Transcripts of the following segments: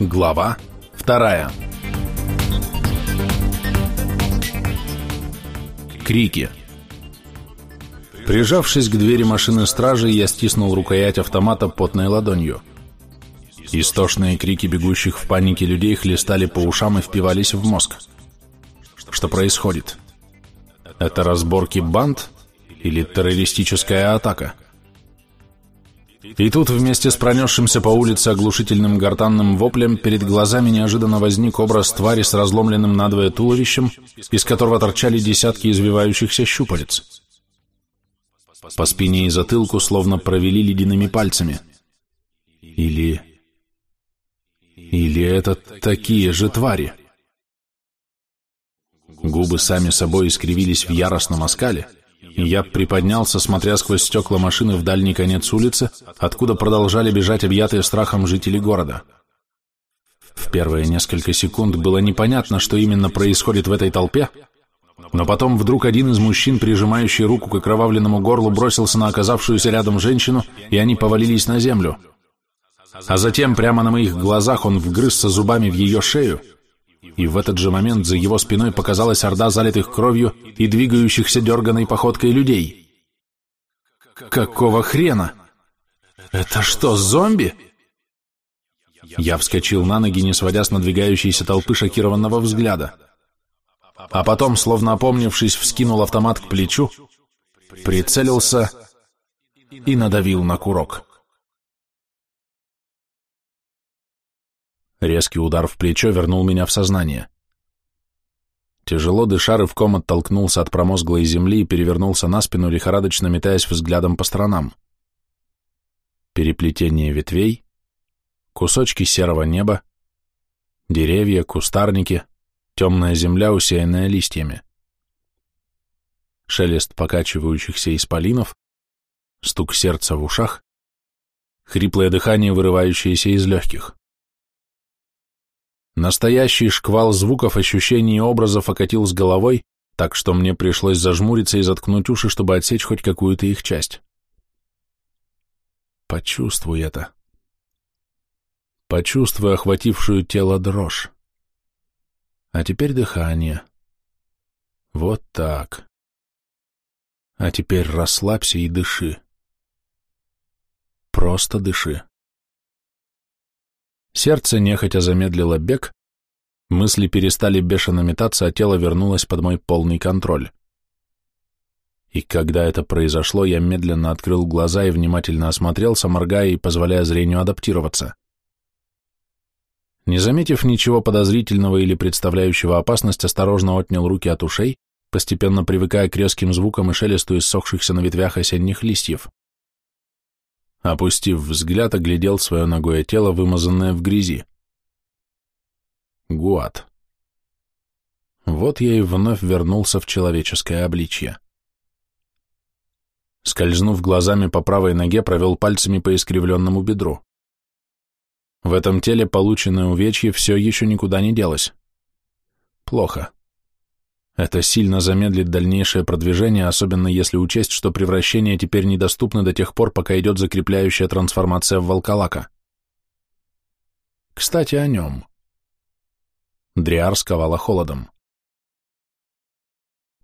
Глава вторая. Крики. Прижавшись к двери машины стражи, я стиснул рукоять автомата потной ладонью. Истошные крики бегущих в панике людей хлестали по ушам и впивались в мозг. Что происходит? Это разборки банд или террористическая атака? И тут вместе с пронесшимся по улице оглушительным гортанным воплем перед глазами неожиданно возник образ твари с разломленным надвое туловищем, из которого торчали десятки извивающихся щупалец. По спине и затылку словно провели ледяными пальцами. Или... Или это такие же твари? Губы сами собой искривились в яростном оскале, я приподнялся, смотря сквозь стекла машины в дальний конец улицы, откуда продолжали бежать объятые страхом жители города. В первые несколько секунд было непонятно, что именно происходит в этой толпе, но потом вдруг один из мужчин, прижимающий руку к окровавленному горлу, бросился на оказавшуюся рядом женщину, и они повалились на землю. А затем прямо на моих глазах он вгрызся зубами в ее шею, и в этот же момент за его спиной показалась орда залитых кровью и двигающихся дерганой походкой людей. «Какого хрена? Это что, зомби?» Я вскочил на ноги, не сводя с надвигающейся толпы шокированного взгляда. А потом, словно опомнившись, вскинул автомат к плечу, прицелился и надавил на курок. Резкий удар в плечо вернул меня в сознание. Тяжело дыша, рывком оттолкнулся от промозглой земли и перевернулся на спину, лихорадочно метаясь взглядом по сторонам. Переплетение ветвей, кусочки серого неба, деревья, кустарники, темная земля, усеянная листьями. Шелест покачивающихся исполинов, стук сердца в ушах, хриплое дыхание, вырывающееся из легких. Настоящий шквал звуков, ощущений и образов окатил с головой, так что мне пришлось зажмуриться и заткнуть уши, чтобы отсечь хоть какую-то их часть. Почувствуй это. Почувствуй охватившую тело дрожь. А теперь дыхание. Вот так. А теперь расслабься и дыши. Просто дыши. Сердце нехотя замедлило бег, мысли перестали бешено метаться, а тело вернулось под мой полный контроль. И когда это произошло, я медленно открыл глаза и внимательно осмотрелся, моргая и позволяя зрению адаптироваться. Не заметив ничего подозрительного или представляющего опасность, осторожно отнял руки от ушей, постепенно привыкая к резким звукам и шелесту иссохшихся на ветвях осенних листьев. Опустив взгляд, оглядел свое ногое тело, вымазанное в грязи. Гуат. Вот я и вновь вернулся в человеческое обличье. Скользнув глазами по правой ноге, провел пальцами по искривленному бедру. В этом теле полученное увечье все еще никуда не делось. Плохо. Это сильно замедлит дальнейшее продвижение, особенно если учесть, что превращение теперь недоступно до тех пор, пока идет закрепляющая трансформация в волколака. Кстати, о нем. Дриар сковала холодом.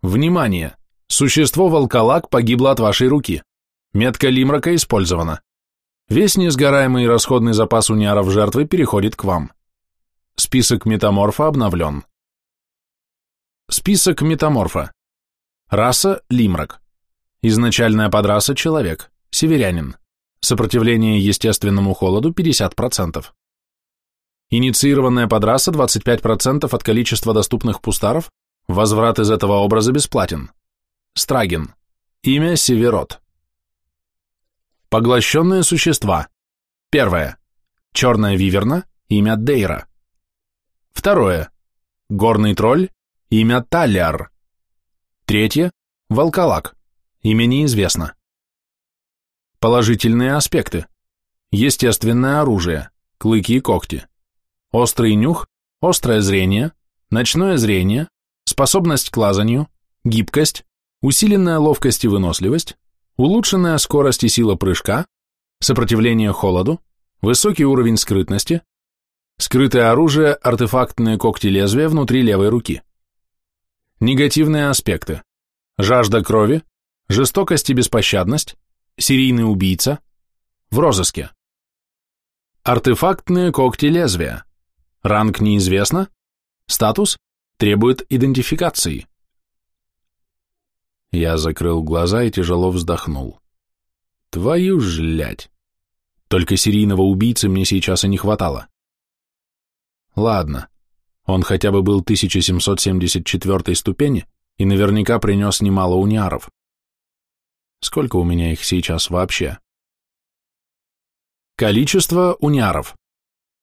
Внимание! Существо волколак погибло от вашей руки. Метка Лимрака использована. Весь несгораемый расходный запас униаров жертвы переходит к вам. Список метаморфа обновлен. Список метаморфа. Раса – лимрак. Изначальная подраса – человек, северянин. Сопротивление естественному холоду – 50%. Инициированная подраса – 25% от количества доступных пустаров, возврат из этого образа бесплатен. Страген. Имя – Северот. Поглощенные существа. Первое. Черная виверна, имя Дейра. Второе. Горный тролль, Имя Талиар. Третье – Волколак. Имя неизвестно. Положительные аспекты. Естественное оружие, клыки и когти. Острый нюх, острое зрение, ночное зрение, способность к лазанию, гибкость, усиленная ловкость и выносливость, улучшенная скорость и сила прыжка, сопротивление холоду, высокий уровень скрытности, Скрытое оружие, артефактные когти лезвия внутри левой руки. Негативные аспекты. Жажда крови, жестокость и беспощадность, серийный убийца, в розыске. Артефактные когти лезвия. Ранг неизвестно, статус требует идентификации. Я закрыл глаза и тяжело вздохнул. Твою жлять. Только серийного убийцы мне сейчас и не хватало. Ладно, он хотя бы был 1774 ступени и наверняка принес немало униаров. Сколько у меня их сейчас вообще? Количество униаров.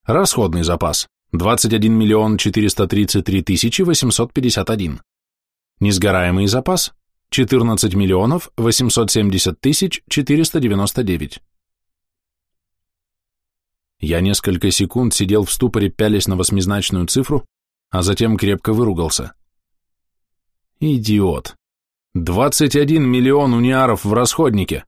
Расходный запас 21 миллион 433 тысячи 851. Несгораемый запас 14 миллионов 870 тысяч 499. Я несколько секунд сидел в ступоре, пялясь на восьмизначную цифру, а затем крепко выругался. Идиот. 21 миллион униаров в расходнике.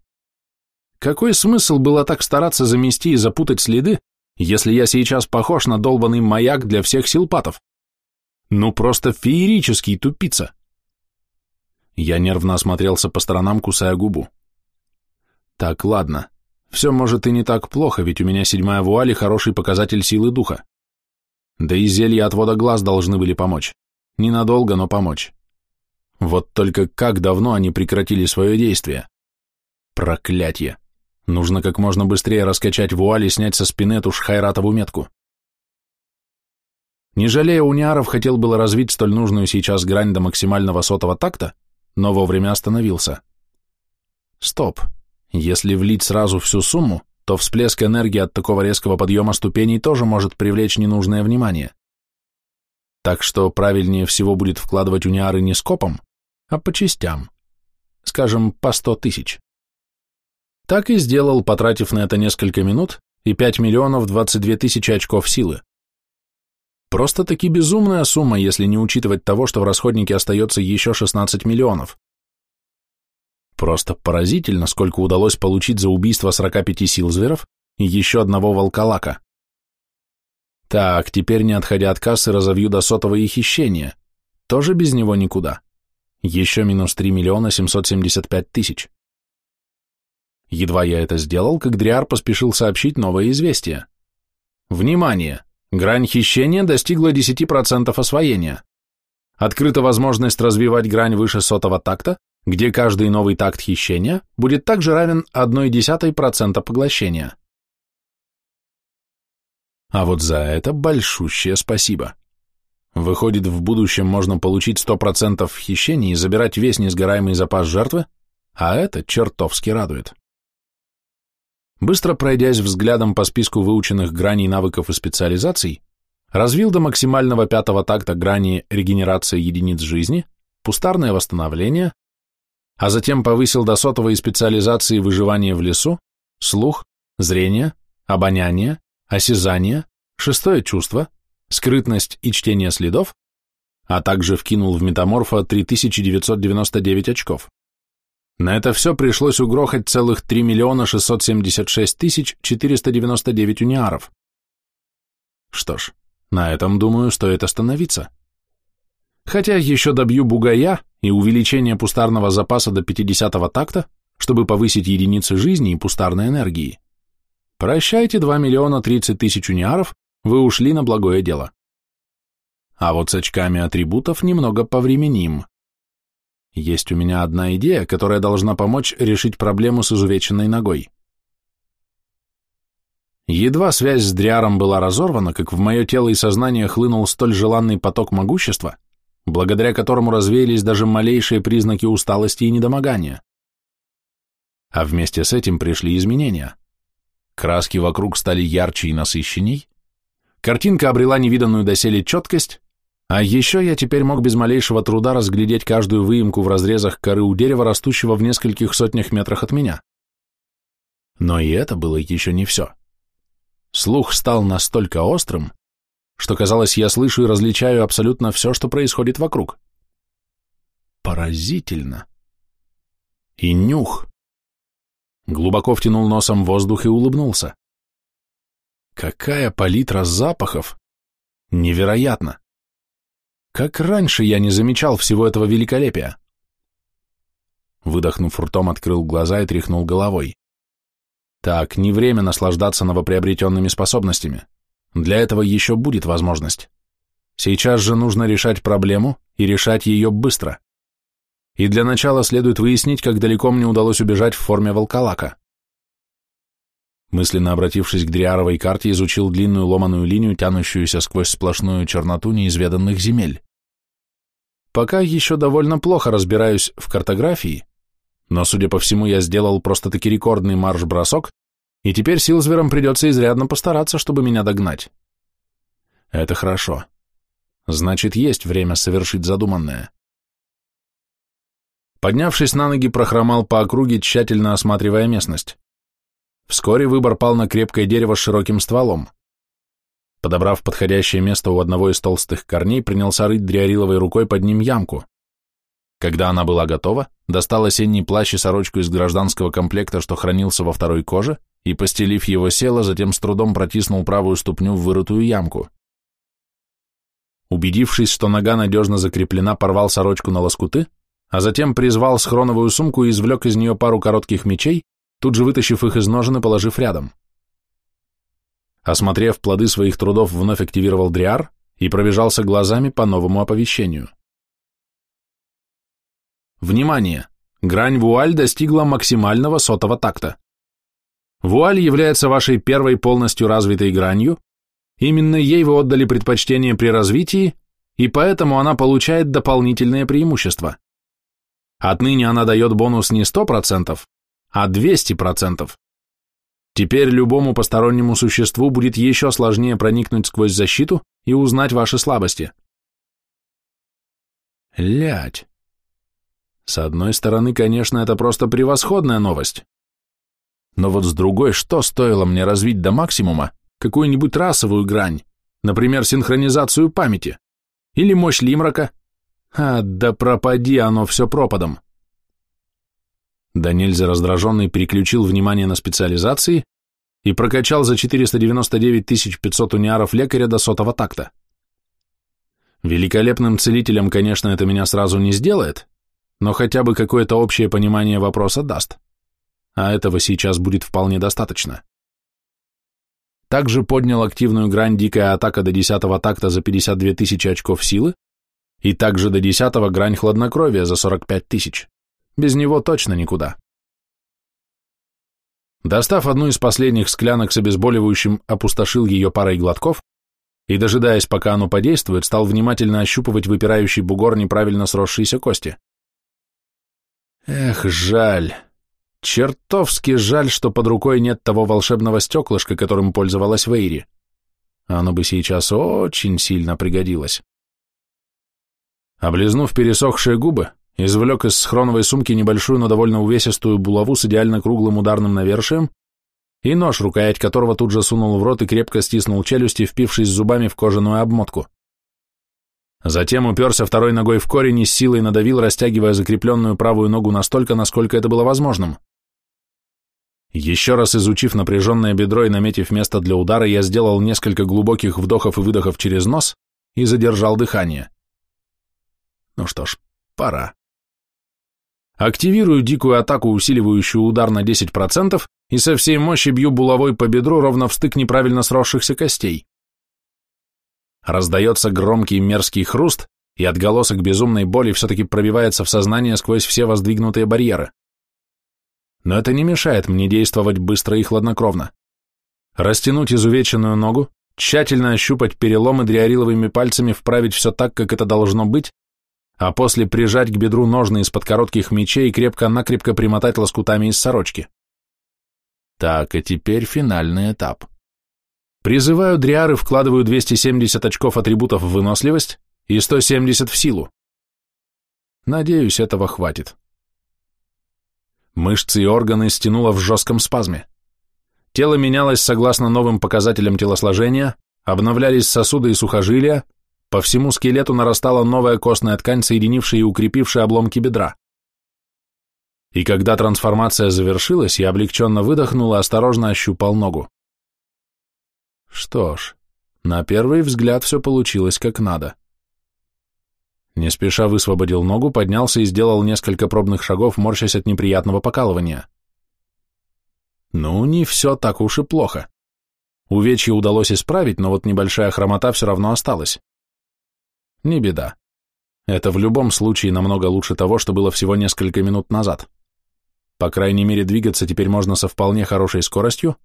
Какой смысл было так стараться замести и запутать следы, если я сейчас похож на долбанный маяк для всех силпатов? Ну просто феерический тупица. Я нервно осмотрелся по сторонам, кусая губу. Так, ладно. Все может и не так плохо, ведь у меня седьмая вуаль и хороший показатель силы духа. Да и зелья отвода глаз должны были помочь. Ненадолго, но помочь. Вот только как давно они прекратили свое действие? Проклятье! Нужно как можно быстрее раскачать вуаль и снять со спины эту шхайратову метку. Не жалея униаров, хотел было развить столь нужную сейчас грань до максимального сотого такта, но вовремя остановился. Стоп. Если влить сразу всю сумму, то всплеск энергии от такого резкого подъема ступеней тоже может привлечь ненужное внимание. Так что правильнее всего будет вкладывать униары не скопом, а по частям. Скажем, по сто тысяч. Так и сделал, потратив на это несколько минут и 5 миллионов 22 тысячи очков силы. Просто-таки безумная сумма, если не учитывать того, что в расходнике остается еще 16 миллионов. Просто поразительно, сколько удалось получить за убийство 45 силзверов и еще одного волколака. Так, теперь не отходя от кассы, разовью до сотого и хищения. Тоже без него никуда. Еще минус 3 миллиона 775 тысяч. Едва я это сделал, как Дриар поспешил сообщить новое известие. Внимание! Грань хищения достигла 10% освоения. Открыта возможность развивать грань выше сотого такта где каждый новый такт хищения будет также равен 0,1% поглощения. А вот за это большущее спасибо. Выходит, в будущем можно получить 100% хищений и забирать весь несгораемый запас жертвы, а это чертовски радует. Быстро пройдясь взглядом по списку выученных граней навыков и специализаций, развил до максимального пятого такта грани регенерация единиц жизни, пустарное восстановление, а затем повысил до сотовой специализации выживания в лесу, слух, зрение, обоняние, осязание, шестое чувство, скрытность и чтение следов, а также вкинул в метаморфа 3999 очков. На это все пришлось угрохать целых 3 миллиона 676 тысяч 499 униаров. Что ж, на этом, думаю, стоит остановиться. Хотя еще добью бугая и увеличение пустарного запаса до 50-го такта, чтобы повысить единицы жизни и пустарной энергии. Прощайте 2 миллиона 30 тысяч униаров, вы ушли на благое дело. А вот с очками атрибутов немного повременим. Есть у меня одна идея, которая должна помочь решить проблему с изувеченной ногой. Едва связь с Дриаром была разорвана, как в мое тело и сознание хлынул столь желанный поток могущества, благодаря которому развеялись даже малейшие признаки усталости и недомогания. А вместе с этим пришли изменения. Краски вокруг стали ярче и насыщенней, картинка обрела невиданную доселе четкость, а еще я теперь мог без малейшего труда разглядеть каждую выемку в разрезах коры у дерева, растущего в нескольких сотнях метрах от меня. Но и это было еще не все. Слух стал настолько острым, что, казалось, я слышу и различаю абсолютно все, что происходит вокруг. Поразительно. И нюх. Глубоко втянул носом воздух и улыбнулся. Какая палитра запахов, Невероятно! Как раньше я не замечал всего этого великолепия? Выдохнув ртом, открыл глаза и тряхнул головой. Так, не время наслаждаться новоприобретенными способностями. Для этого еще будет возможность. Сейчас же нужно решать проблему и решать ее быстро. И для начала следует выяснить, как далеко мне удалось убежать в форме волколака. Мысленно обратившись к Дриаровой карте, изучил длинную ломаную линию, тянущуюся сквозь сплошную черноту неизведанных земель. Пока еще довольно плохо разбираюсь в картографии, но, судя по всему, я сделал просто-таки рекордный марш-бросок, и теперь Силзверам придется изрядно постараться, чтобы меня догнать. Это хорошо. Значит, есть время совершить задуманное. Поднявшись на ноги, прохромал по округе, тщательно осматривая местность. Вскоре выбор пал на крепкое дерево с широким стволом. Подобрав подходящее место у одного из толстых корней, принялся рыть дриариловой рукой под ним ямку. Когда она была готова, достал осенний плащ и сорочку из гражданского комплекта, что хранился во второй коже, и, постелив его села, затем с трудом протиснул правую ступню в вырытую ямку. Убедившись, что нога надежно закреплена, порвал сорочку на лоскуты, а затем призвал схроновую сумку и извлек из нее пару коротких мечей, тут же вытащив их из ножен и положив рядом. Осмотрев плоды своих трудов, вновь активировал Дриар и пробежался глазами по новому оповещению. Внимание! Грань вуаль достигла максимального сотого такта. Вуаль является вашей первой полностью развитой гранью, именно ей вы отдали предпочтение при развитии, и поэтому она получает дополнительные преимущества. Отныне она дает бонус не 100%, а 200%. Теперь любому постороннему существу будет еще сложнее проникнуть сквозь защиту и узнать ваши слабости. Лять. С одной стороны, конечно, это просто превосходная новость. Но вот с другой, что стоило мне развить до максимума какую-нибудь расовую грань, например, синхронизацию памяти, или мощь Лимрака? А, да пропади оно все пропадом. Да нельзя раздраженный переключил внимание на специализации и прокачал за 499 500 униаров лекаря до сотого такта. Великолепным целителем, конечно, это меня сразу не сделает, но хотя бы какое-то общее понимание вопроса даст. А этого сейчас будет вполне достаточно. Также поднял активную грань дикая атака до 10 такта за 52 тысячи очков силы и также до 10 грань хладнокровия за 45 тысяч. Без него точно никуда. Достав одну из последних склянок с обезболивающим, опустошил ее парой глотков и, дожидаясь, пока оно подействует, стал внимательно ощупывать выпирающий бугор неправильно сросшиеся кости. Эх, жаль. Чертовски жаль, что под рукой нет того волшебного стеклышка, которым пользовалась Вейри. Оно бы сейчас очень сильно пригодилось. Облизнув пересохшие губы, извлек из схроновой сумки небольшую, но довольно увесистую булаву с идеально круглым ударным навершием и нож, рукоять которого тут же сунул в рот и крепко стиснул челюсти, впившись зубами в кожаную обмотку. Затем уперся второй ногой в корень и с силой надавил, растягивая закрепленную правую ногу настолько, насколько это было возможным. Еще раз изучив напряженное бедро и наметив место для удара, я сделал несколько глубоких вдохов и выдохов через нос и задержал дыхание. Ну что ж, пора. Активирую дикую атаку, усиливающую удар на 10%, и со всей мощи бью булавой по бедру ровно в стык неправильно сросшихся костей. Раздается громкий мерзкий хруст, и отголосок безумной боли все-таки пробивается в сознание сквозь все воздвигнутые барьеры. Но это не мешает мне действовать быстро и хладнокровно. Растянуть изувеченную ногу, тщательно ощупать переломы дриариловыми пальцами, вправить все так, как это должно быть, а после прижать к бедру ножны из-под коротких мечей и крепко-накрепко примотать лоскутами из сорочки. Так, и теперь финальный этап. Призываю дриары, вкладываю 270 очков атрибутов в выносливость и 170 в силу. Надеюсь, этого хватит. Мышцы и органы стянуло в жестком спазме. Тело менялось согласно новым показателям телосложения, обновлялись сосуды и сухожилия, по всему скелету нарастала новая костная ткань, соединившая и укрепившая обломки бедра. И когда трансформация завершилась, я облегченно выдохнул и осторожно ощупал ногу. Что ж, На первый взгляд все получилось как надо. Не спеша высвободил ногу, поднялся и сделал несколько пробных шагов, морщась от неприятного покалывания. Ну, не все так уж и плохо. Увечье удалось исправить, но вот небольшая хромота все равно осталась. Не беда. Это в любом случае намного лучше того, что было всего несколько минут назад. По крайней мере, двигаться теперь можно со вполне хорошей скоростью,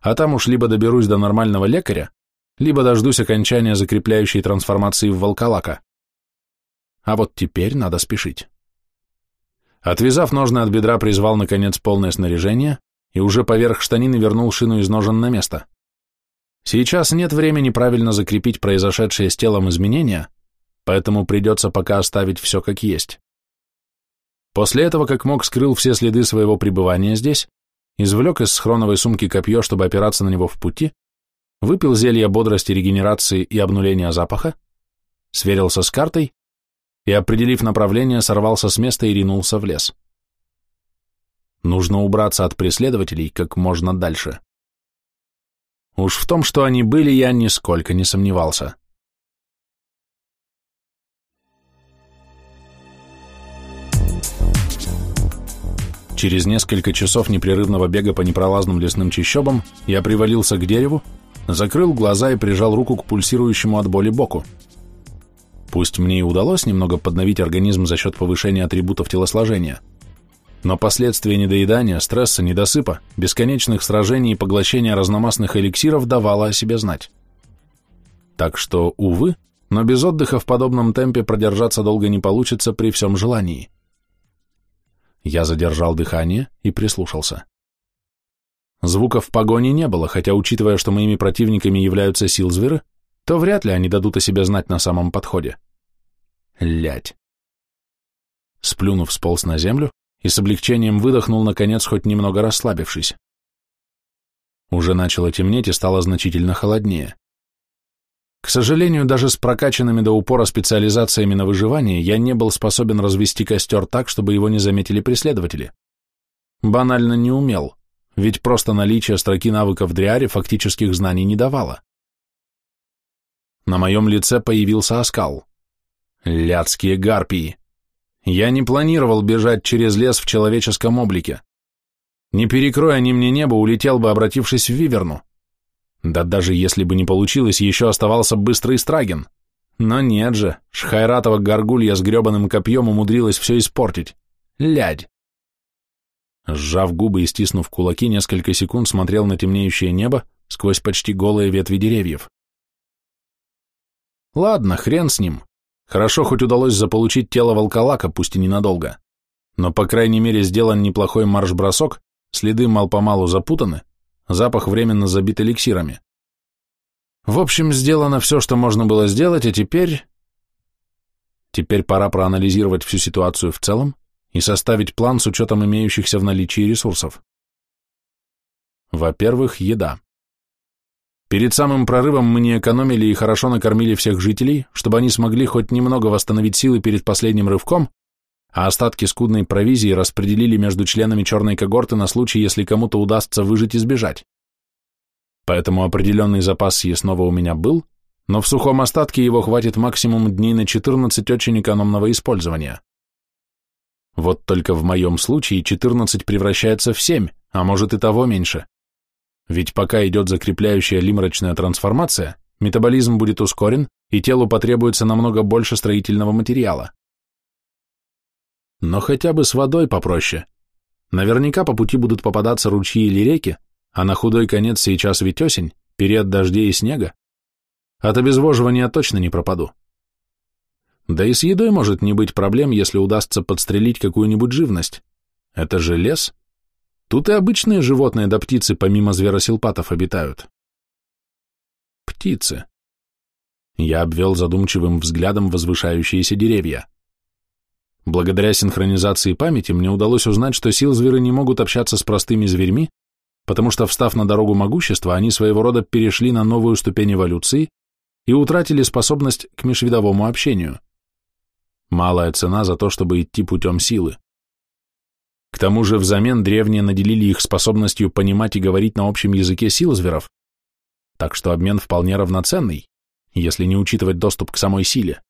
а там уж либо доберусь до нормального лекаря, либо дождусь окончания закрепляющей трансформации в волколака. А вот теперь надо спешить. Отвязав ножны от бедра, призвал, наконец, полное снаряжение и уже поверх штанины вернул шину из ножен на место. Сейчас нет времени правильно закрепить произошедшее с телом изменения, поэтому придется пока оставить все как есть. После этого, как мог, скрыл все следы своего пребывания здесь, извлек из схроновой сумки копье, чтобы опираться на него в пути, выпил зелье бодрости, регенерации и обнуления запаха, сверился с картой и, определив направление, сорвался с места и ринулся в лес. Нужно убраться от преследователей как можно дальше. Уж в том, что они были, я нисколько не сомневался. Через несколько часов непрерывного бега по непролазным лесным чащобам я привалился к дереву, закрыл глаза и прижал руку к пульсирующему от боли боку. Пусть мне и удалось немного подновить организм за счет повышения атрибутов телосложения – но последствия недоедания, стресса, недосыпа, бесконечных сражений и поглощения разномастных эликсиров давало о себе знать. Так что, увы, но без отдыха в подобном темпе продержаться долго не получится при всем желании. Я задержал дыхание и прислушался. Звуков погони не было, хотя, учитывая, что моими противниками являются силзверы, то вряд ли они дадут о себе знать на самом подходе. Лять. Сплюнув, сполз на землю, и с облегчением выдохнул, наконец, хоть немного расслабившись. Уже начало темнеть и стало значительно холоднее. К сожалению, даже с прокачанными до упора специализациями на выживание я не был способен развести костер так, чтобы его не заметили преследователи. Банально не умел, ведь просто наличие строки навыков в Дриаре фактических знаний не давало. На моем лице появился оскал. Ляцкие гарпии. Я не планировал бежать через лес в человеческом облике. Не перекроя они мне небо, улетел бы, обратившись в Виверну. Да даже если бы не получилось, еще оставался быстрый Страген. Но нет же, Шхайратова горгулья с гребаным копьем умудрилась все испортить. Лядь. Сжав губы и стиснув кулаки, несколько секунд смотрел на темнеющее небо сквозь почти голые ветви деревьев. Ладно, хрен с ним. Хорошо, хоть удалось заполучить тело волколака, пусть и ненадолго. Но, по крайней мере, сделан неплохой марш-бросок, следы мал-помалу запутаны, запах временно забит эликсирами. В общем, сделано все, что можно было сделать, а теперь... Теперь пора проанализировать всю ситуацию в целом и составить план с учетом имеющихся в наличии ресурсов. Во-первых, еда. Перед самым прорывом мы не экономили и хорошо накормили всех жителей, чтобы они смогли хоть немного восстановить силы перед последним рывком, а остатки скудной провизии распределили между членами черной когорты на случай, если кому-то удастся выжить и сбежать. Поэтому определенный запас съестного у меня был, но в сухом остатке его хватит максимум дней на 14 очень экономного использования. Вот только в моем случае 14 превращается в 7, а может и того меньше. Ведь пока идет закрепляющая лимрочная трансформация, метаболизм будет ускорен, и телу потребуется намного больше строительного материала. Но хотя бы с водой попроще. Наверняка по пути будут попадаться ручьи или реки, а на худой конец сейчас ведь осень, период дождей и снега. От обезвоживания точно не пропаду. Да и с едой может не быть проблем, если удастся подстрелить какую-нибудь живность. Это же лес. Тут и обычные животные да птицы помимо зверосилпатов обитают. Птицы. Я обвел задумчивым взглядом возвышающиеся деревья. Благодаря синхронизации памяти мне удалось узнать, что силзверы не могут общаться с простыми зверьми, потому что, встав на дорогу могущества, они своего рода перешли на новую ступень эволюции и утратили способность к межвидовому общению. Малая цена за то, чтобы идти путем силы. К тому же взамен древние наделили их способностью понимать и говорить на общем языке сил зверов, так что обмен вполне равноценный, если не учитывать доступ к самой силе.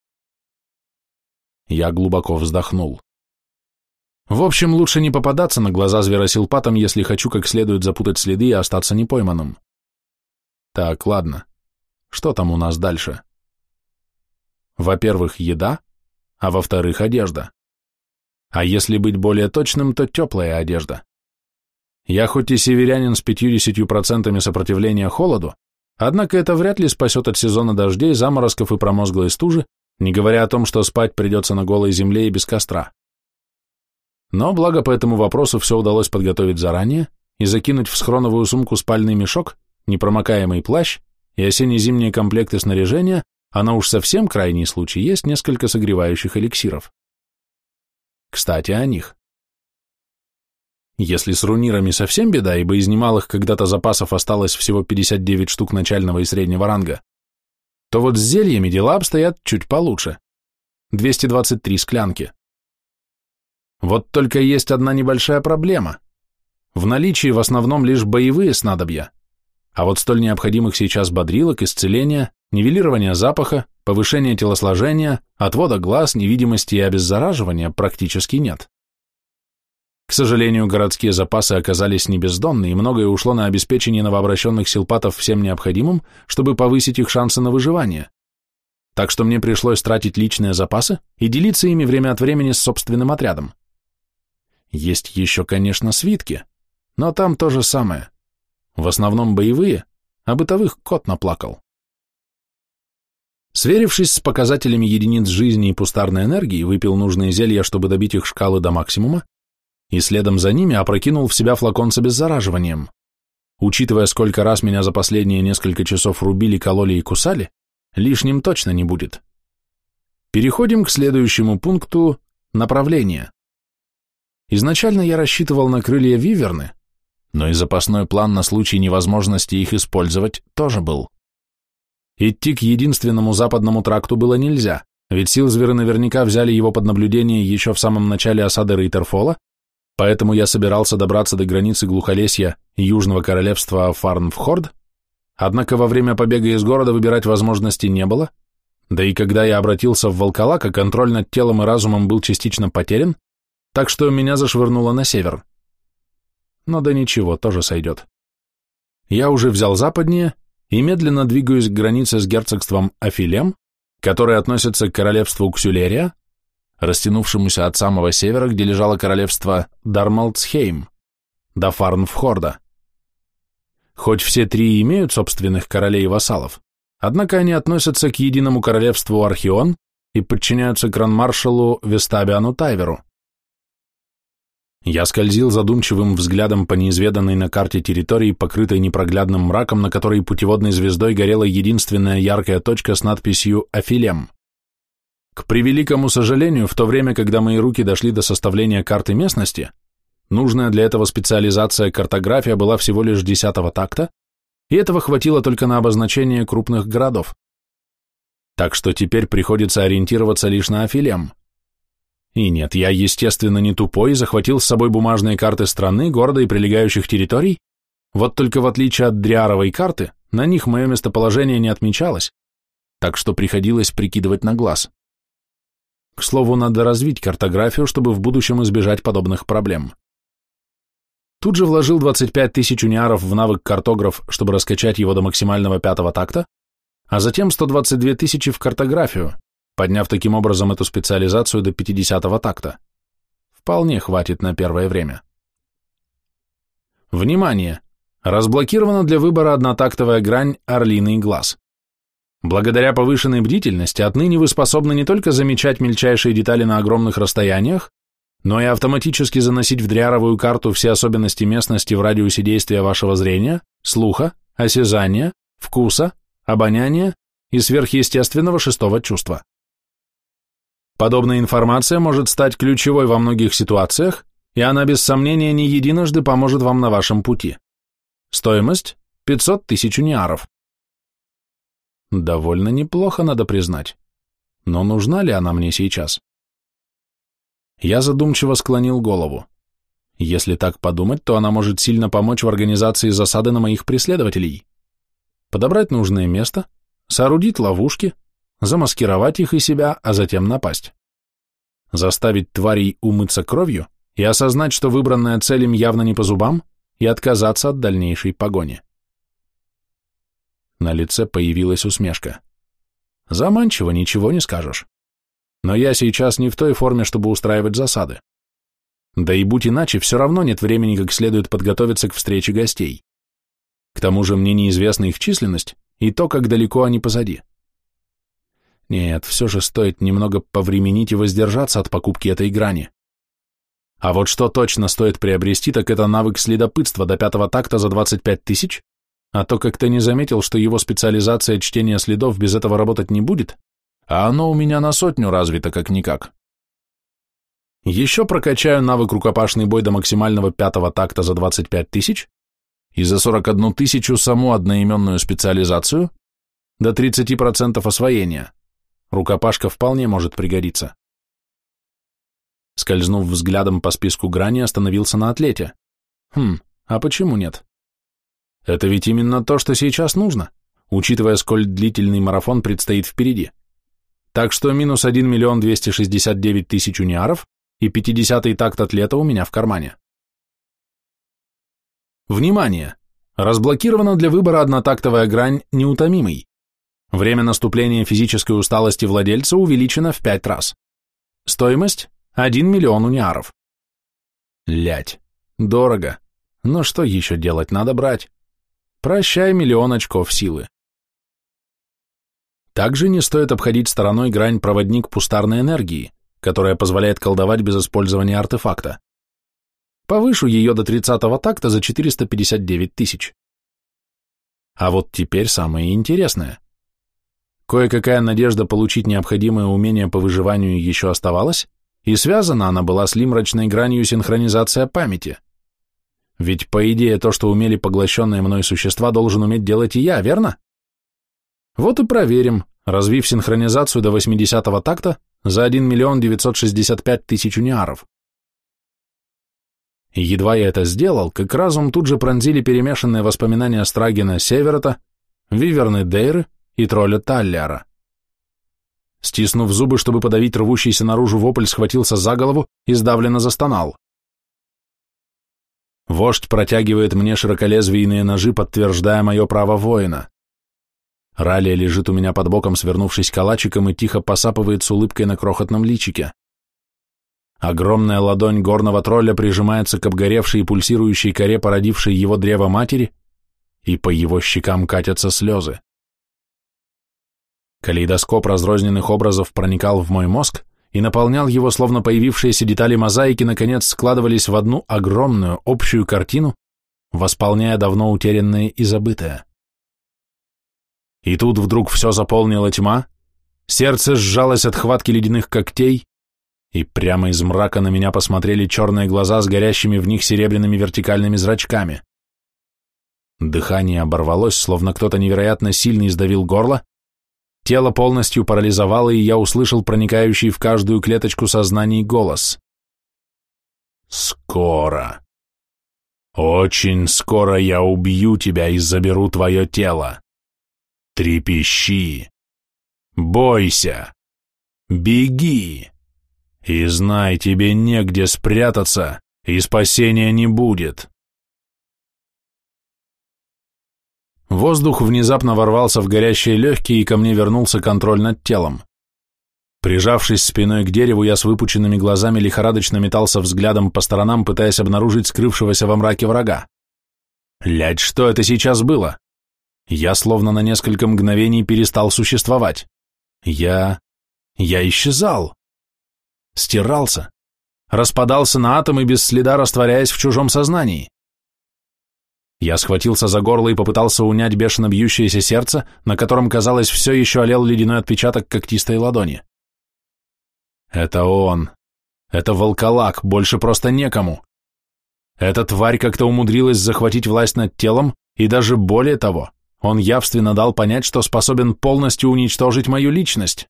Я глубоко вздохнул. В общем, лучше не попадаться на глаза зверосилпатам, если хочу как следует запутать следы и остаться непойманным. Так, ладно. Что там у нас дальше? Во-первых, еда, а во-вторых, одежда. А если быть более точным, то теплая одежда. Я хоть и северянин с 50% сопротивления холоду, однако это вряд ли спасет от сезона дождей, заморозков и промозглой стужи, не говоря о том, что спать придется на голой земле и без костра. Но благо по этому вопросу все удалось подготовить заранее и закинуть в схроновую сумку спальный мешок, непромокаемый плащ и осенне-зимние комплекты снаряжения, а на уж совсем крайний случай есть несколько согревающих эликсиров. Кстати, о них. Если с рунирами совсем беда, ибо из немалых когда-то запасов осталось всего 59 штук начального и среднего ранга, то вот с зельями дела обстоят чуть получше. 223 склянки. Вот только есть одна небольшая проблема. В наличии в основном лишь боевые снадобья, а вот столь необходимых сейчас бодрилок, исцеления, нивелирования запаха, повышения телосложения, отвода глаз, невидимости и обеззараживания практически нет. К сожалению, городские запасы оказались не бездонны, и многое ушло на обеспечение новообращенных силпатов всем необходимым, чтобы повысить их шансы на выживание. Так что мне пришлось тратить личные запасы и делиться ими время от времени с собственным отрядом. Есть еще, конечно, свитки, но там то же самое. В основном боевые, а бытовых кот наплакал. Сверившись с показателями единиц жизни и пустарной энергии, выпил нужные зелья, чтобы добить их шкалы до максимума, и следом за ними опрокинул в себя флакон с обеззараживанием. Учитывая, сколько раз меня за последние несколько часов рубили, кололи и кусали, лишним точно не будет. Переходим к следующему пункту – направление. Изначально я рассчитывал на крылья виверны, но и запасной план на случай невозможности их использовать тоже был. Идти к единственному западному тракту было нельзя, ведь силзверы наверняка взяли его под наблюдение еще в самом начале осады Рейтерфола, поэтому я собирался добраться до границы Глухолесья и Южного Королевства Фарнфхорд, однако во время побега из города выбирать возможности не было, да и когда я обратился в Волколака, контроль над телом и разумом был частично потерян, так что меня зашвырнуло на север. Но да ничего, тоже сойдет. Я уже взял западнее и медленно двигаюсь к границе с герцогством Афилем, которое относится к королевству Ксюлерия, растянувшемуся от самого севера, где лежало королевство Дармалцхейм, до Фарнфхорда. Хоть все три имеют собственных королей и вассалов, однако они относятся к единому королевству Архион и подчиняются кронмаршалу Вестабиану Тайверу. Я скользил задумчивым взглядом по неизведанной на карте территории, покрытой непроглядным мраком, на которой путеводной звездой горела единственная яркая точка с надписью «Афилем». К превеликому сожалению, в то время, когда мои руки дошли до составления карты местности, нужная для этого специализация картография была всего лишь десятого такта, и этого хватило только на обозначение крупных городов. Так что теперь приходится ориентироваться лишь на Афилем. И нет, я, естественно, не тупой, захватил с собой бумажные карты страны, города и прилегающих территорий, вот только в отличие от Дриаровой карты, на них мое местоположение не отмечалось, так что приходилось прикидывать на глаз. К слову, надо развить картографию, чтобы в будущем избежать подобных проблем. Тут же вложил 25 тысяч униаров в навык картограф, чтобы раскачать его до максимального пятого такта, а затем 122 тысячи в картографию, подняв таким образом эту специализацию до 50-го такта. Вполне хватит на первое время. Внимание! Разблокирована для выбора однотактовая грань «Орлиный глаз». Благодаря повышенной бдительности отныне вы способны не только замечать мельчайшие детали на огромных расстояниях, но и автоматически заносить в дриаровую карту все особенности местности в радиусе действия вашего зрения, слуха, осязания, вкуса, обоняния и сверхъестественного шестого чувства. Подобная информация может стать ключевой во многих ситуациях, и она без сомнения не единожды поможет вам на вашем пути. Стоимость – 500 тысяч униаров. Довольно неплохо, надо признать. Но нужна ли она мне сейчас? Я задумчиво склонил голову. Если так подумать, то она может сильно помочь в организации засады на моих преследователей. подобрать нужное место, соорудить ловушки, замаскировать их и себя, а затем напасть. Заставить тварей умыться кровью и осознать, что выбранная цель им явно не по зубам, и отказаться от дальнейшей погони. На лице появилась усмешка. Заманчиво, ничего не скажешь. Но я сейчас не в той форме, чтобы устраивать засады. Да и будь иначе, все равно нет времени как следует подготовиться к встрече гостей. К тому же мне неизвестна их численность и то, как далеко они позади. Нет, все же стоит немного повременить и воздержаться от покупки этой грани. А вот что точно стоит приобрести, так это навык следопытства до пятого такта за 25 тысяч, а то как-то не заметил, что его специализация чтения следов без этого работать не будет, а оно у меня на сотню развито как-никак. Еще прокачаю навык рукопашный бой до максимального пятого такта за 25 тысяч и за 41 тысячу саму одноименную специализацию до 30% освоения. Рукопашка вполне может пригодиться. Скользнув взглядом по списку грани, остановился на атлете. Хм, а почему нет? Это ведь именно то, что сейчас нужно, учитывая, сколь длительный марафон предстоит впереди. Так что минус 1 миллион 269 тысяч униаров и 50-й такт атлета у меня в кармане. Внимание! Разблокирована для выбора однотактовая грань «Неутомимый». Время наступления физической усталости владельца увеличено в 5 раз. Стоимость – 1 миллион униаров. Лять. Дорого. Но что еще делать, надо брать. Прощай миллион очков силы. Также не стоит обходить стороной грань проводник пустарной энергии, которая позволяет колдовать без использования артефакта. Повышу ее до 30-го такта за 459 тысяч. А вот теперь самое интересное. Кое-какая надежда получить необходимое умение по выживанию еще оставалась, и связана она была с лимрачной гранью синхронизация памяти – ведь, по идее, то, что умели поглощенные мной существа, должен уметь делать и я, верно? Вот и проверим, развив синхронизацию до 80-го такта за 1 миллион 965 тысяч униаров. Едва я это сделал, как разум тут же пронзили перемешанные воспоминания Страгина Северота, Виверны Дейры и тролля Таллиара. Стиснув зубы, чтобы подавить рвущийся наружу вопль, схватился за голову и сдавленно застонал. Вождь протягивает мне широколезвийные ножи, подтверждая мое право воина. Ралия лежит у меня под боком, свернувшись калачиком, и тихо посапывает с улыбкой на крохотном личике. Огромная ладонь горного тролля прижимается к обгоревшей и пульсирующей коре, породившей его древо матери, и по его щекам катятся слезы. Калейдоскоп разрозненных образов проникал в мой мозг, и наполнял его, словно появившиеся детали мозаики, наконец складывались в одну огромную общую картину, восполняя давно утерянное и забытое. И тут вдруг все заполнила тьма, сердце сжалось от хватки ледяных когтей, и прямо из мрака на меня посмотрели черные глаза с горящими в них серебряными вертикальными зрачками. Дыхание оборвалось, словно кто-то невероятно сильно издавил горло, Тело полностью парализовало, и я услышал проникающий в каждую клеточку сознаний голос. «Скоро. Очень скоро я убью тебя и заберу твое тело. Трепещи. Бойся. Беги. И знай, тебе негде спрятаться, и спасения не будет». Воздух внезапно ворвался в горящие легкие, и ко мне вернулся контроль над телом. Прижавшись спиной к дереву, я с выпученными глазами лихорадочно метался взглядом по сторонам, пытаясь обнаружить скрывшегося во мраке врага. Лядь, что это сейчас было? Я словно на несколько мгновений перестал существовать. Я... я исчезал. Стирался. Распадался на атомы, без следа растворяясь в чужом сознании. Я схватился за горло и попытался унять бешено бьющееся сердце, на котором, казалось, все еще олел ледяной отпечаток когтистой ладони. Это он. Это волколак, больше просто некому. Эта тварь как-то умудрилась захватить власть над телом, и даже более того, он явственно дал понять, что способен полностью уничтожить мою личность.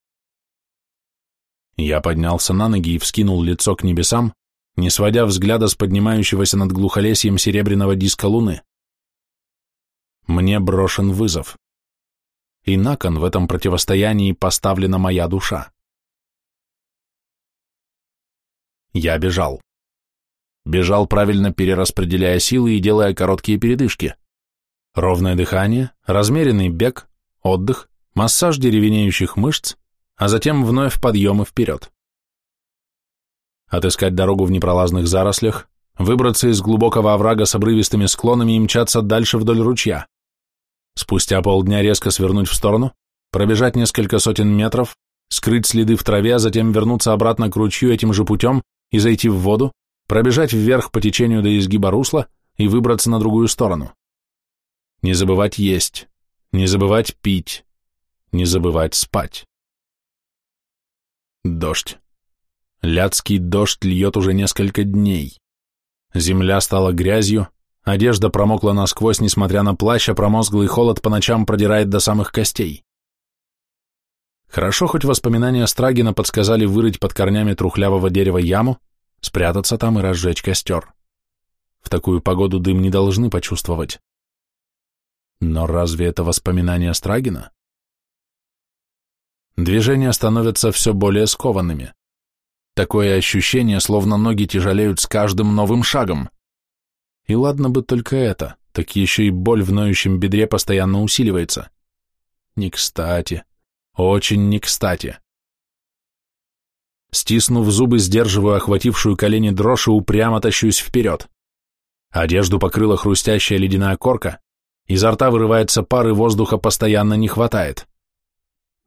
Я поднялся на ноги и вскинул лицо к небесам, не сводя взгляда с поднимающегося над глухолесьем серебряного диска луны. Мне брошен вызов. и на кон в этом противостоянии поставлена моя душа. Я бежал. Бежал, правильно перераспределяя силы и делая короткие передышки. Ровное дыхание, размеренный бег, отдых, массаж деревенеющих мышц, а затем вновь подъемы вперед. Отыскать дорогу в непролазных зарослях, выбраться из глубокого оврага с обрывистыми склонами и мчаться дальше вдоль ручья. Спустя полдня резко свернуть в сторону, пробежать несколько сотен метров, скрыть следы в траве, а затем вернуться обратно к ручью этим же путем и зайти в воду, пробежать вверх по течению до изгиба русла и выбраться на другую сторону. Не забывать есть, не забывать пить, не забывать спать. Дождь. Лядский дождь льет уже несколько дней. Земля стала грязью, одежда промокла насквозь, несмотря на плащ, а промозглый холод по ночам продирает до самых костей. Хорошо, хоть воспоминания Страгина подсказали вырыть под корнями трухлявого дерева яму, спрятаться там и разжечь костер. В такую погоду дым не должны почувствовать. Но разве это воспоминания Страгина? Движения становятся все более скованными. Такое ощущение, словно ноги тяжелеют с каждым новым шагом. И ладно бы только это, так еще и боль в ноющем бедре постоянно усиливается. Не кстати, очень не кстати. Стиснув зубы, сдерживаю охватившую колени дрожь и упрямо тащусь вперед. Одежду покрыла хрустящая ледяная корка, Изо рта вырывается пар, и воздуха постоянно не хватает.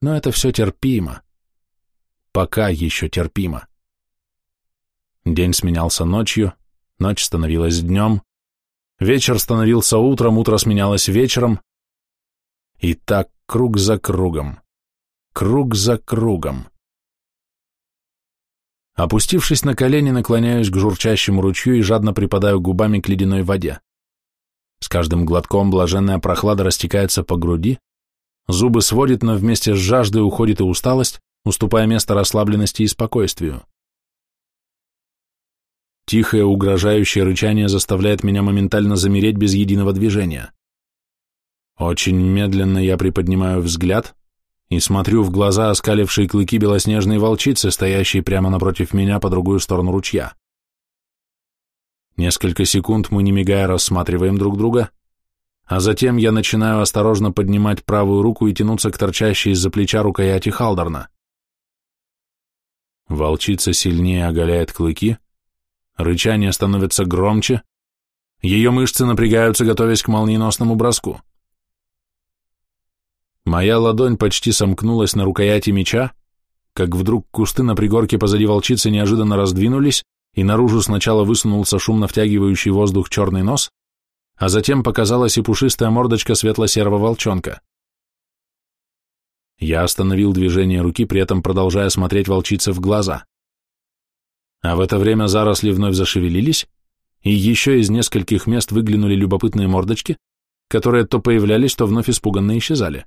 Но это все терпимо. Пока еще терпимо. День сменялся ночью, ночь становилась днем, вечер становился утром, утро сменялось вечером. И так круг за кругом, круг за кругом. Опустившись на колени, наклоняюсь к журчащему ручью и жадно припадаю губами к ледяной воде. С каждым глотком блаженная прохлада растекается по груди, зубы сводит, но вместе с жаждой уходит и усталость, уступая место расслабленности и спокойствию. Тихое угрожающее рычание заставляет меня моментально замереть без единого движения. Очень медленно я приподнимаю взгляд и смотрю в глаза оскалившие клыки белоснежной волчицы, стоящей прямо напротив меня по другую сторону ручья. Несколько секунд мы, не мигая, рассматриваем друг друга, а затем я начинаю осторожно поднимать правую руку и тянуться к торчащей из-за плеча рукояти Халдорна. Волчица сильнее оголяет клыки, рычание становится громче, ее мышцы напрягаются, готовясь к молниеносному броску. Моя ладонь почти сомкнулась на рукояти меча, как вдруг кусты на пригорке позади волчицы неожиданно раздвинулись, и наружу сначала высунулся шумно втягивающий воздух черный нос, а затем показалась и пушистая мордочка светло-серого волчонка. Я остановил движение руки, при этом продолжая смотреть волчице в глаза. А в это время заросли вновь зашевелились, и еще из нескольких мест выглянули любопытные мордочки, которые то появлялись, то вновь испуганно исчезали.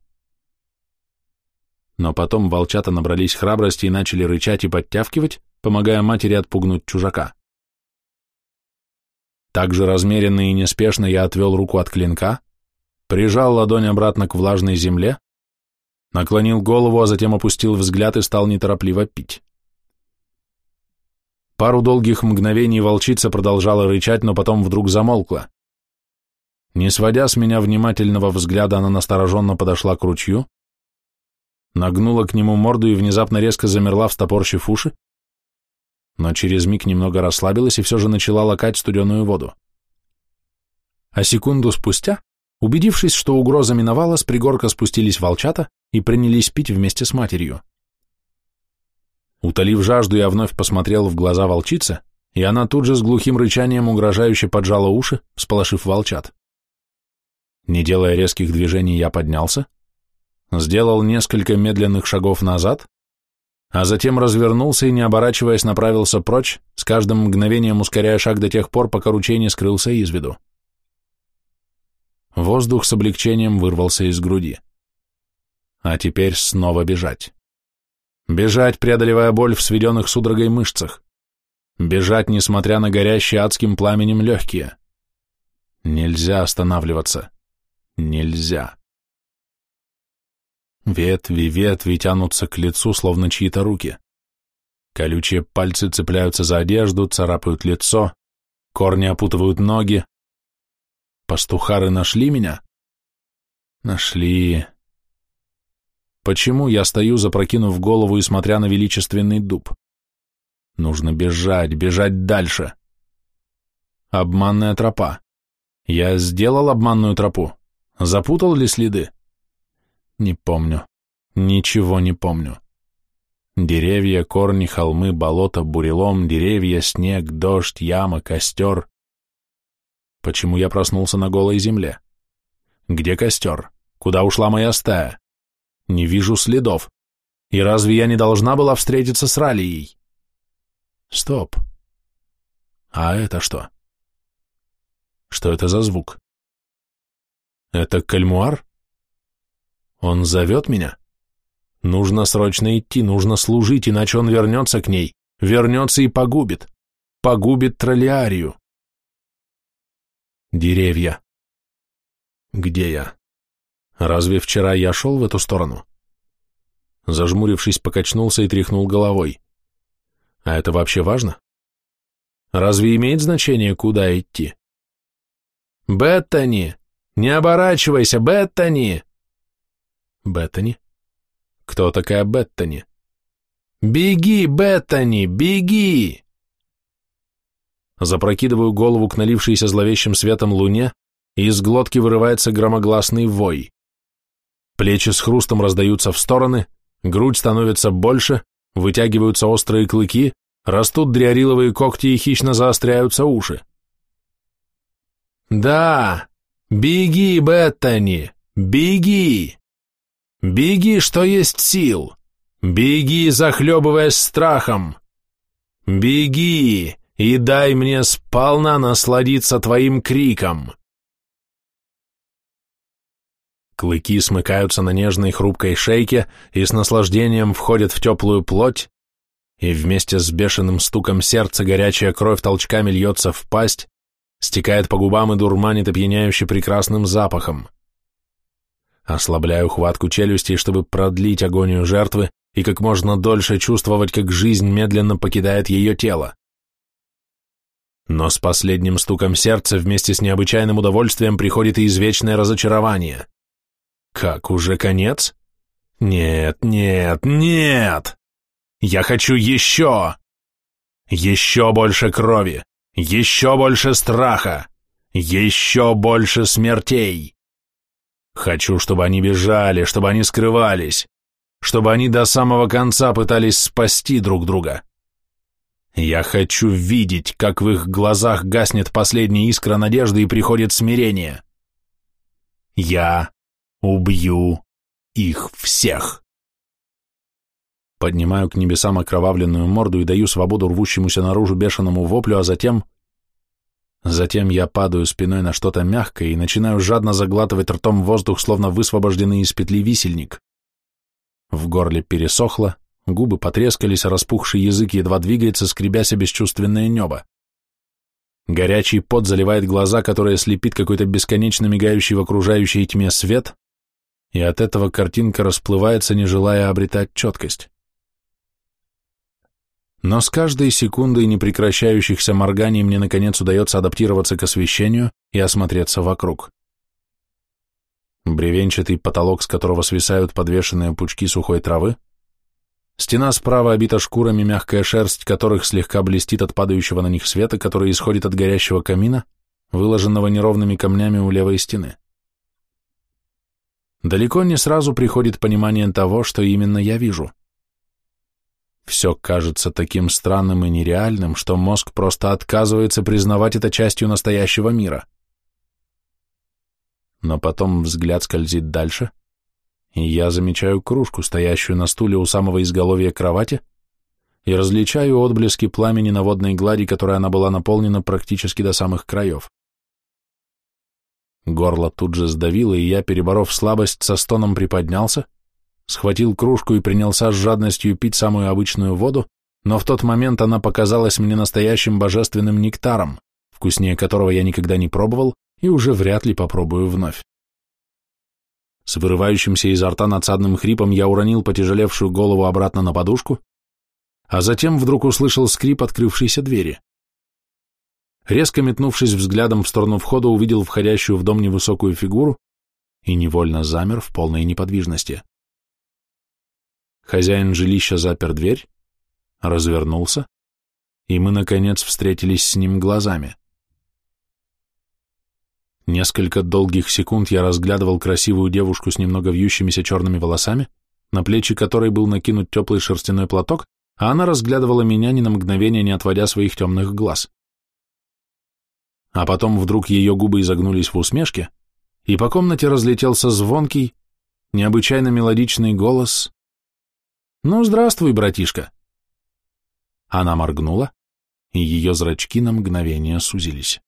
Но потом волчата набрались храбрости и начали рычать и подтявкивать, помогая матери отпугнуть чужака. Так же размеренно и неспешно я отвел руку от клинка, прижал ладонь обратно к влажной земле, наклонил голову, а затем опустил взгляд и стал неторопливо пить. Пару долгих мгновений волчица продолжала рычать, но потом вдруг замолкла. Не сводя с меня внимательного взгляда, она настороженно подошла к ручью, нагнула к нему морду и внезапно резко замерла, встопорщив уши, но через миг немного расслабилась и все же начала лакать студеную воду. А секунду спустя, убедившись, что угроза миновала, с пригорка спустились волчата и принялись пить вместе с матерью. Утолив жажду, я вновь посмотрел в глаза волчицы, и она тут же с глухим рычанием угрожающе поджала уши, сполошив волчат. Не делая резких движений, я поднялся, сделал несколько медленных шагов назад а затем развернулся и, не оборачиваясь, направился прочь, с каждым мгновением ускоряя шаг до тех пор, пока ручей не скрылся из виду. Воздух с облегчением вырвался из груди. А теперь снова бежать. Бежать, преодолевая боль в сведенных судорогой мышцах. Бежать, несмотря на горящие адским пламенем легкие. Нельзя останавливаться. Нельзя. Ветви, ветви тянутся к лицу, словно чьи-то руки. Колючие пальцы цепляются за одежду, царапают лицо, корни опутывают ноги. Пастухары нашли меня? Нашли. Почему я стою, запрокинув голову и смотря на величественный дуб? Нужно бежать, бежать дальше. Обманная тропа. Я сделал обманную тропу. Запутал ли следы? Не помню. Ничего не помню. Деревья, корни, холмы, болото, бурелом, деревья, снег, дождь, яма, костер. Почему я проснулся на голой земле? Где костер? Куда ушла моя стая? Не вижу следов. И разве я не должна была встретиться с Ралией? Стоп. А это что? Что это за звук? Это кальмуар? Он зовет меня? Нужно срочно идти, нужно служить, иначе он вернется к ней, вернется и погубит. Погубит троллиарию. Деревья. Где я? Разве вчера я шел в эту сторону? Зажмурившись, покачнулся и тряхнул головой. А это вообще важно? Разве имеет значение, куда идти? «Беттани! Не оборачивайся, Беттани!» «Беттани? Кто такая Беттани?» «Беги, Беттани, беги!» Запрокидываю голову к налившейся зловещим светом луне, и из глотки вырывается громогласный вой. Плечи с хрустом раздаются в стороны, грудь становится больше, вытягиваются острые клыки, растут дриариловые когти и хищно заостряются уши. «Да! Беги, Беттани! Беги! Беги, что есть сил! Беги, захлебываясь страхом! Беги и дай мне сполна насладиться твоим криком!» Клыки смыкаются на нежной хрупкой шейке и с наслаждением входят в теплую плоть, и вместе с бешеным стуком сердца горячая кровь толчками льется в пасть, стекает по губам и дурманит опьяняюще прекрасным запахом. Ослабляю хватку челюстей, чтобы продлить агонию жертвы и как можно дольше чувствовать, как жизнь медленно покидает ее тело. Но с последним стуком сердца вместе с необычайным удовольствием приходит и извечное разочарование. Как, уже конец? Нет, нет, нет! Я хочу еще! Еще больше крови, еще больше страха, еще больше смертей. Хочу, чтобы они бежали, чтобы они скрывались, чтобы они до самого конца пытались спасти друг друга. Я хочу видеть, как в их глазах гаснет последняя искра надежды и приходит смирение. Я убью их всех. Поднимаю к небесам окровавленную морду и даю свободу рвущемуся наружу бешеному воплю, а затем... Затем я падаю спиной на что-то мягкое и начинаю жадно заглатывать ртом воздух, словно высвобожденный из петли висельник. В горле пересохло, губы потрескались, а распухший язык едва двигается, скребясь о бесчувственное небо. Горячий пот заливает глаза, которые слепит какой-то бесконечно мигающий в окружающей тьме свет, и от этого картинка расплывается, не желая обретать четкость. Но с каждой секундой непрекращающихся морганий мне наконец удается адаптироваться к освещению и осмотреться вокруг. Бревенчатый потолок, с которого свисают подвешенные пучки сухой травы, стена справа обита шкурами, мягкая шерсть которых слегка блестит от падающего на них света, который исходит от горящего камина, выложенного неровными камнями у левой стены. Далеко не сразу приходит понимание того, что именно я вижу. Все кажется таким странным и нереальным, что мозг просто отказывается признавать это частью настоящего мира. Но потом взгляд скользит дальше, и я замечаю кружку, стоящую на стуле у самого изголовья кровати, и различаю отблески пламени на водной глади, которой она была наполнена практически до самых краев. Горло тут же сдавило, и я, переборов слабость, со стоном приподнялся, схватил кружку и принялся с жадностью пить самую обычную воду, но в тот момент она показалась мне настоящим божественным нектаром, вкуснее которого я никогда не пробовал и уже вряд ли попробую вновь. С вырывающимся изо рта надсадным хрипом я уронил потяжелевшую голову обратно на подушку, а затем вдруг услышал скрип открывшейся двери. Резко метнувшись взглядом в сторону входа, увидел входящую в дом невысокую фигуру и невольно замер в полной неподвижности. Хозяин жилища запер дверь, развернулся, и мы, наконец, встретились с ним глазами. Несколько долгих секунд я разглядывал красивую девушку с немного вьющимися черными волосами, на плечи которой был накинут теплый шерстяной платок, а она разглядывала меня ни на мгновение, не отводя своих темных глаз. А потом вдруг ее губы изогнулись в усмешке, и по комнате разлетелся звонкий, необычайно мелодичный голос «Ну, здравствуй, братишка!» Она моргнула, и ее зрачки на мгновение сузились.